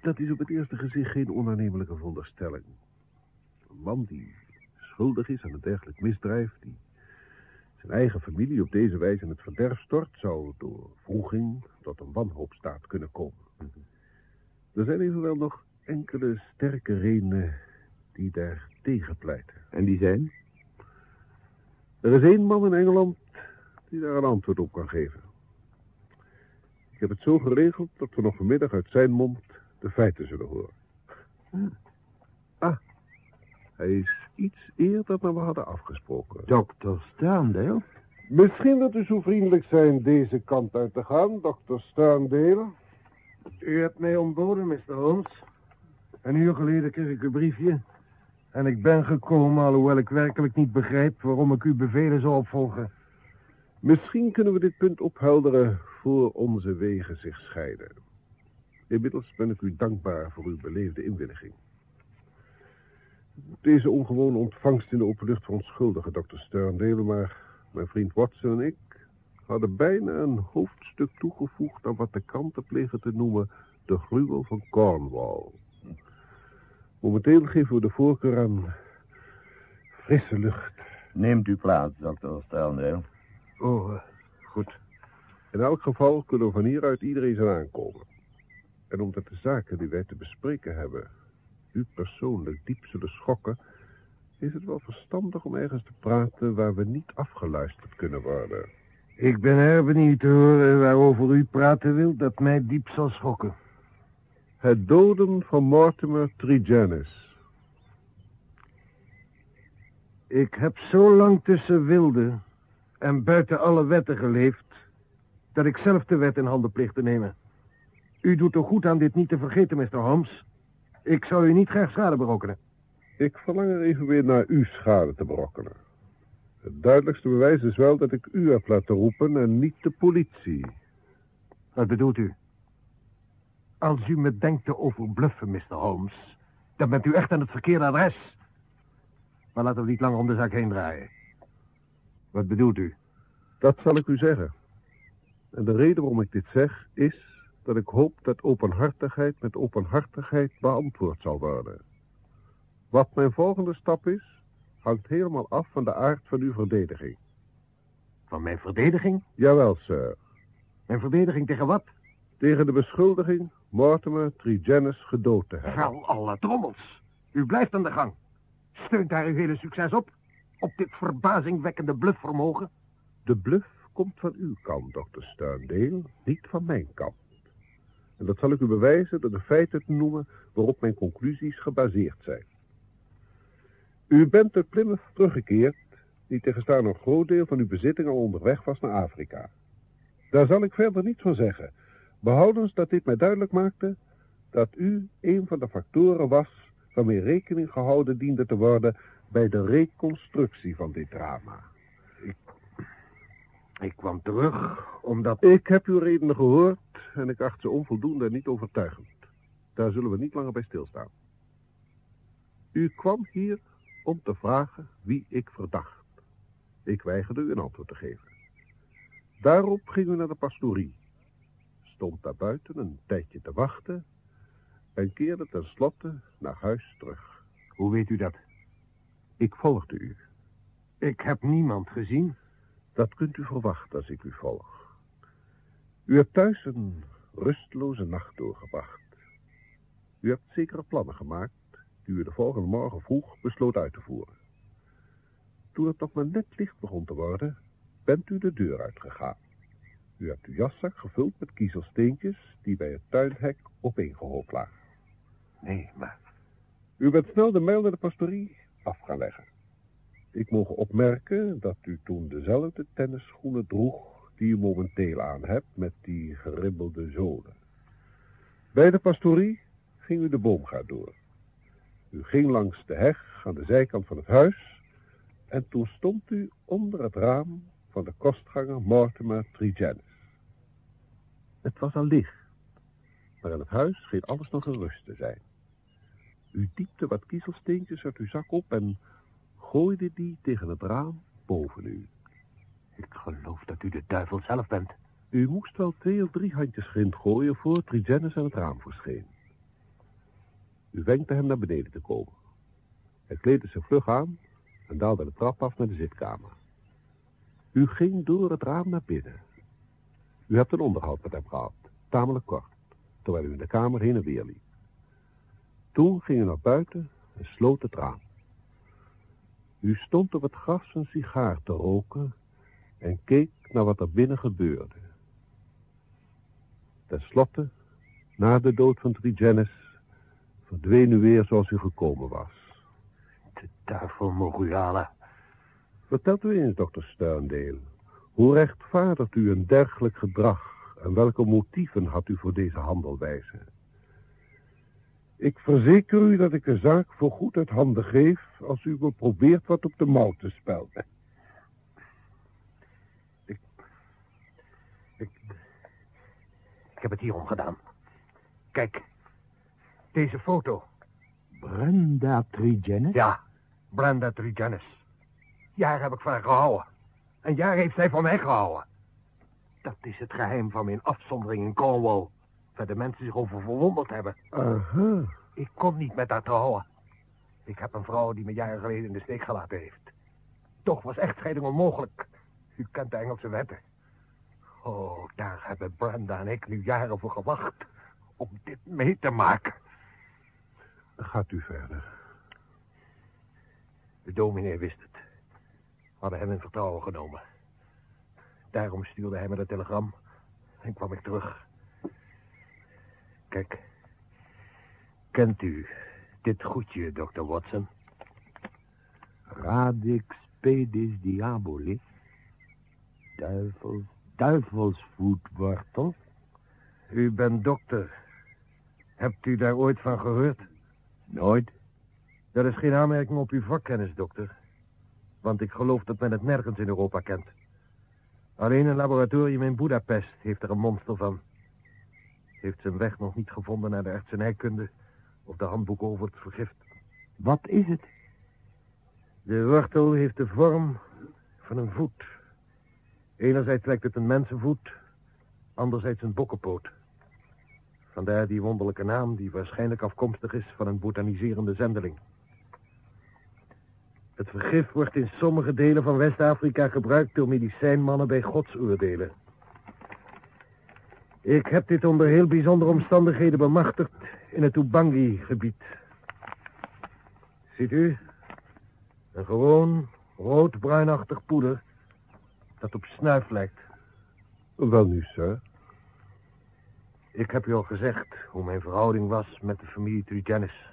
Dat is op het eerste gezicht geen onaannemelijke veronderstelling. Een man die schuldig is aan een dergelijk misdrijf, die zijn eigen familie op deze wijze in het verderf stort, zou door vroeging tot een wanhoopstaat kunnen komen. Er zijn evenwel nog enkele sterke redenen die daar tegen pleiten. En die zijn? Er is één man in Engeland die daar een antwoord op kan geven. Ik heb het zo geregeld dat we nog vanmiddag uit zijn mond de feiten zullen horen. Ah, hij is iets eerder dan we hadden afgesproken. Dr. Sterndale? Misschien wilt u zo vriendelijk zijn deze kant uit te gaan, dokter Sterndale. U hebt mij ontboden, Mr. Holmes. Een uur geleden kreeg ik uw briefje. En ik ben gekomen, alhoewel ik werkelijk niet begrijp waarom ik uw bevelen zou opvolgen. Misschien kunnen we dit punt ophelderen voor onze wegen zich scheiden. Inmiddels ben ik u dankbaar voor uw beleefde inwilliging. Deze ongewone ontvangst in de openlucht verontschuldigen, dokter Sterndale, maar mijn vriend Watson en ik hadden bijna een hoofdstuk toegevoegd aan wat de kranten plegen te noemen de gruwel van Cornwall. Momenteel geven we de voorkeur aan frisse lucht. Neemt u plaats, dokter Sterndale. Oh, eh, goed. In elk geval kunnen we van hieruit iedereen zijn aankomen. En omdat de zaken die wij te bespreken hebben u persoonlijk diep zullen schokken, is het wel verstandig om ergens te praten waar we niet afgeluisterd kunnen worden. Ik ben erg benieuwd te horen waarover u praten wilt dat mij diep zal schokken. Het doden van Mortimer Trigenis. Ik heb zo lang tussen wilde en buiten alle wetten geleefd... dat ik zelf de wet in handen plicht te nemen. U doet er goed aan dit niet te vergeten, Mr. Holmes. Ik zou u niet graag schade berokkenen. Ik verlang er even weer naar u schade te berokkenen. Het duidelijkste bewijs is wel dat ik u heb laten roepen en niet de politie. Wat bedoelt u? Als u me denkt te overbluffen, Mr. Holmes... dan bent u echt aan het verkeerde adres. Maar laten we niet langer om de zaak heen draaien. Wat bedoelt u? Dat zal ik u zeggen. En de reden waarom ik dit zeg is dat ik hoop dat openhartigheid met openhartigheid beantwoord zal worden. Wat mijn volgende stap is, hangt helemaal af van de aard van uw verdediging. Van mijn verdediging? Jawel, sir. Mijn verdediging tegen wat? Tegen de beschuldiging Mortimer Trigenis gedood te hebben. Wel alle trommels. U blijft aan de gang. Steunt daar uw hele succes op? Op dit verbazingwekkende bluffvermogen? De bluff komt van uw kant, dokter Sterndale, niet van mijn kant. En dat zal ik u bewijzen door de feiten te noemen waarop mijn conclusies gebaseerd zijn. U bent uit Plymouth teruggekeerd, die tegenstaan een groot deel van uw bezittingen al onderweg was naar Afrika. Daar zal ik verder niets van zeggen, behoudens dat dit mij duidelijk maakte dat u een van de factoren was waarmee rekening gehouden diende te worden bij de reconstructie van dit drama. Ik, ik kwam terug omdat... Ik heb uw redenen gehoord en ik acht ze onvoldoende en niet overtuigend. Daar zullen we niet langer bij stilstaan. U kwam hier om te vragen wie ik verdacht. Ik weigerde u een antwoord te geven. Daarop ging u naar de pastorie. Stond daar buiten een tijdje te wachten en keerde tenslotte naar huis terug. Hoe weet u dat? Ik volgde u. Ik heb niemand gezien. Dat kunt u verwachten als ik u volg. U hebt thuis een rusteloze nacht doorgebracht. U hebt zekere plannen gemaakt die u de volgende morgen vroeg besloot uit te voeren. Toen het nog maar net licht begon te worden, bent u de deur uitgegaan. U hebt uw jaszak gevuld met kiezelsteentjes die bij het tuinhek opeengehoopt lagen. Nee, maar... U bent snel de mijl naar de pastorie af gaan leggen. Ik mogen opmerken dat u toen dezelfde tennisschoenen droeg die u momenteel aan hebt met die geribbelde zolen. Bij de pastorie ging u de boomgaard door. U ging langs de heg aan de zijkant van het huis en toen stond u onder het raam van de kostganger Mortimer Trigenis. Het was al licht, maar in het huis scheen alles nog in rust te zijn. U diepte wat kiezelsteentjes uit uw zak op en gooide die tegen het raam boven u. Ik geloof dat u de duivel zelf bent. U moest wel twee of drie handjes grind gooien voor Trigenis aan het raam verscheen. U wenkte hem naar beneden te komen. Hij kleedde zich vlug aan en daalde de trap af naar de zitkamer. U ging door het raam naar binnen. U hebt een onderhoud met hem gehad, tamelijk kort, terwijl u in de kamer heen en weer liep. Toen ging u naar buiten en sloot het raam. U stond op het gras een sigaar te roken en keek naar wat er binnen gebeurde. Ten slotte, na de dood van Trigenis, verdween u weer zoals u gekomen was. De duivel halen. Vertelt u eens, dokter Sterndale, hoe rechtvaardigt u een dergelijk gedrag en welke motieven had u voor deze handelwijze? Ik verzeker u dat ik de zaak voor goed uit handen geef als u me probeert wat op de mouw te spelden. Ik, ik, ik heb het hierom gedaan. Kijk, deze foto. Brenda Trigenis? Ja, Brenda Trigenis. Jaar heb ik van haar gehouden. En jaar heeft zij van mij gehouden. Dat is het geheim van mijn afzondering in Cornwall. Waar de mensen zich over verwonderd hebben. Aha. Ik kon niet met haar trouwen. Ik heb een vrouw die me jaren geleden in de steek gelaten heeft. Toch was echtscheiding onmogelijk. U kent de Engelse wetten. Oh, daar hebben Brenda en ik nu jaren voor gewacht. Om dit mee te maken. Gaat u verder. De dominee wist het. Hadden hem in vertrouwen genomen. Daarom stuurde hij me dat telegram. En kwam ik terug. Kijk. Kent u dit goedje, dokter Watson? Radix pedis diabolis. Duivels, duivelsvoetwortel. U bent dokter. Hebt u daar ooit van gehoord? Nooit. Dat is geen aanmerking op uw vakkennis, dokter. Want ik geloof dat men het nergens in Europa kent. Alleen een laboratorium in Budapest heeft er een monster van. Heeft zijn weg nog niet gevonden naar de artsenijkunde... of de handboek over het vergift. Wat is het? De wortel heeft de vorm van een voet. Enerzijds lijkt het een mensenvoet, anderzijds een bokkenpoot. Vandaar die wonderlijke naam die waarschijnlijk afkomstig is van een botaniserende zendeling. Het vergif wordt in sommige delen van West-Afrika gebruikt door medicijnmannen bij godsoordelen. Ik heb dit onder heel bijzondere omstandigheden bemachtigd in het Ubangi-gebied. Ziet u? Een gewoon rood-bruinachtig poeder dat op snuif lijkt. Wel nu, sir. Ik heb u al gezegd hoe mijn verhouding was met de familie Trigenis.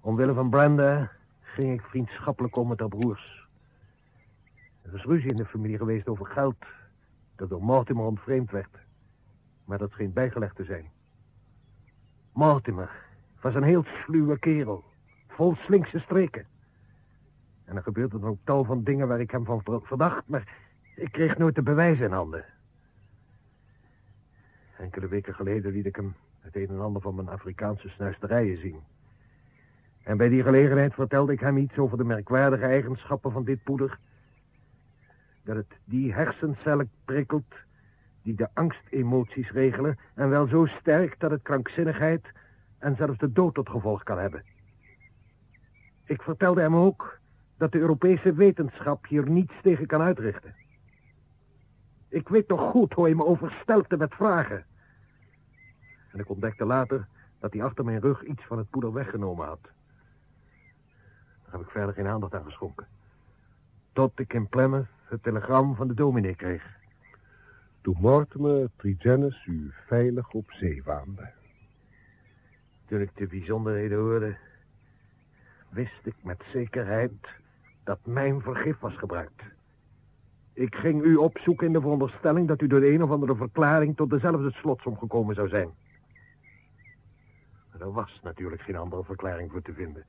Omwille van Brenda ging ik vriendschappelijk om met haar broers. Er is ruzie in de familie geweest over geld dat door Mortimer ontvreemd werd. Maar dat scheen bijgelegd te zijn. Mortimer was een heel sluwe kerel, vol slinkse streken. En er gebeurde dan ook tal van dingen waar ik hem van verdacht, maar ik kreeg nooit de bewijzen in handen. Enkele weken geleden liet ik hem het een en ander van mijn Afrikaanse snuisterijen zien. En bij die gelegenheid vertelde ik hem iets over de merkwaardige eigenschappen van dit poeder. Dat het die hersencellen prikkelt die de angstemoties regelen... en wel zo sterk dat het krankzinnigheid en zelfs de dood tot gevolg kan hebben. Ik vertelde hem ook dat de Europese wetenschap hier niets tegen kan uitrichten. Ik weet nog goed hoe hij me overstelpte met vragen. En ik ontdekte later dat hij achter mijn rug iets van het poeder weggenomen had. Daar heb ik verder geen aandacht aan geschonken. Tot ik in Plymouth het telegram van de dominee kreeg. Toen Mortimer Trigenis u veilig op zee waande. Toen ik de bijzonderheden hoorde, wist ik met zekerheid dat mijn vergif was gebruikt. Ik ging u opzoeken in de veronderstelling dat u door de een of andere verklaring tot dezelfde slotsom gekomen zou zijn. Maar er was natuurlijk geen andere verklaring voor te vinden.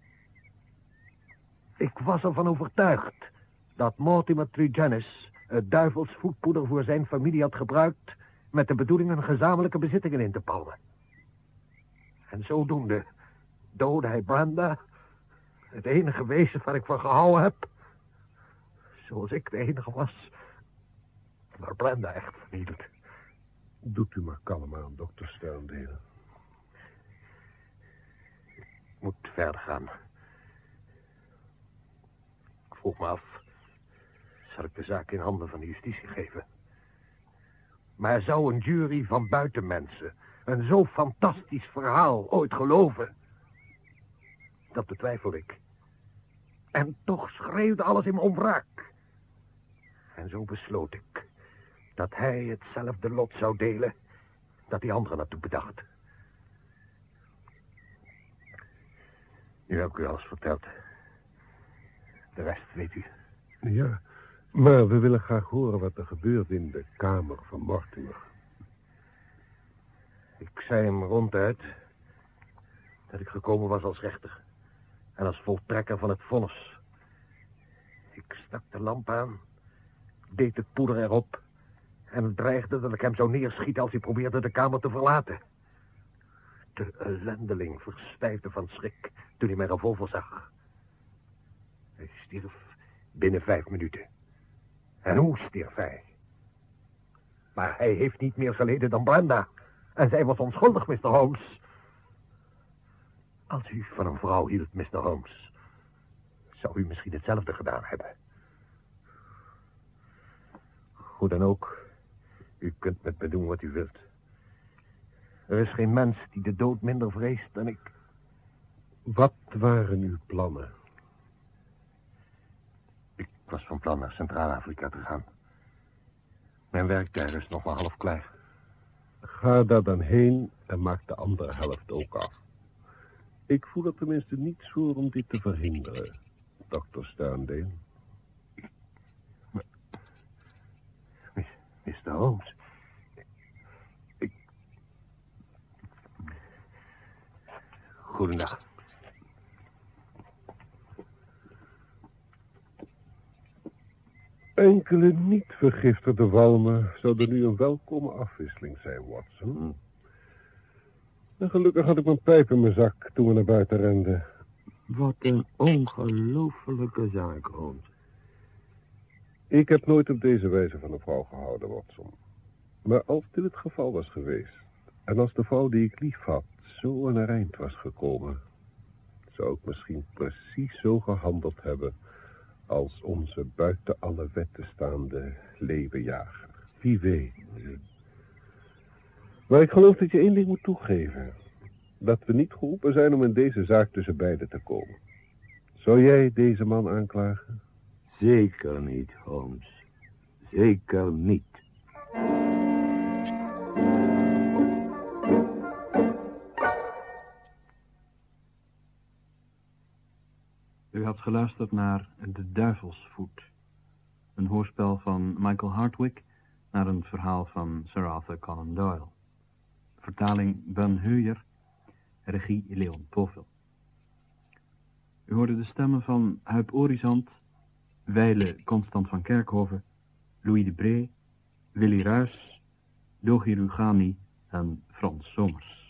Ik was ervan overtuigd dat Mortimer Trigenis het duivels voetpoeder voor zijn familie had gebruikt met de bedoeling een gezamenlijke bezittingen in te palmen. En zodoende doodde hij Branda, het enige wezen waar ik van gehouden heb, zoals ik de enige was waar Brenda echt vernield. Doet u maar kalm aan, dokter Sterndale. Ik moet verder gaan. Vroeg me af, zal ik de zaak in handen van de justitie geven? Maar zou een jury van buitenmensen een zo fantastisch verhaal ooit geloven? Dat betwijfel ik. En toch schreeuwde alles in wraak. En zo besloot ik dat hij hetzelfde lot zou delen dat die anderen naartoe bedacht. Nu heb ik u alles verteld. De rest weet u. Ja, maar we willen graag horen wat er gebeurt in de kamer van Mortimer. Ik zei hem ronduit dat ik gekomen was als rechter en als voltrekker van het vonnis. Ik stak de lamp aan, deed het poeder erop en dreigde dat ik hem zou neerschieten als hij probeerde de kamer te verlaten. De ellendeling verstijfde van schrik toen hij mijn revolver zag. Hij stierf binnen vijf minuten. En hoe stierf hij? Maar hij heeft niet meer geleden dan Brenda. En zij was onschuldig, Mr. Holmes. Als u van een vrouw hield, Mr. Holmes, zou u misschien hetzelfde gedaan hebben. Hoe dan ook, u kunt met me doen wat u wilt. Er is geen mens die de dood minder vreest dan ik. Wat waren uw plannen? Ik was van plan naar Centraal-Afrika te gaan. Mijn werk daar is nog maar half klaar. Ga daar dan heen en maak de andere helft ook af. Ik voel er tenminste niets voor om dit te verhinderen, dokter Sterndale. Mr. Holmes. Ik... Goedendag. Enkele niet vergiftigde walmen zouden nu een welkome afwisseling zijn, Watson. En gelukkig had ik mijn pijp in mijn zak toen we naar buiten renden. Wat een ongelofelijke zaak, Holmes. Ik heb nooit op deze wijze van een vrouw gehouden, Watson. Maar als dit het geval was geweest... en als de vrouw die ik lief had zo aan haar eind was gekomen... zou ik misschien precies zo gehandeld hebben... als onze buiten alle wetten staande leeuwenjager. Wie weet. Maar ik geloof dat je één ding moet toegeven. Dat we niet geroepen zijn om in deze zaak tussen beiden te komen. Zou jij deze man aanklagen? Zeker niet, Holmes. Zeker niet. Hebt geluisterd naar De Duivelsvoet. Een hoorspel van Michael Hardwick naar een verhaal van Sir Arthur Conan Doyle. Vertaling Ben Heuyer, regie Leon Povel. U hoorde de stemmen van Huip Orizant, Weile Constant van Kerkhoven, Louis de Bree, Willy Ruys, Dogi Rugani en Frans Somers.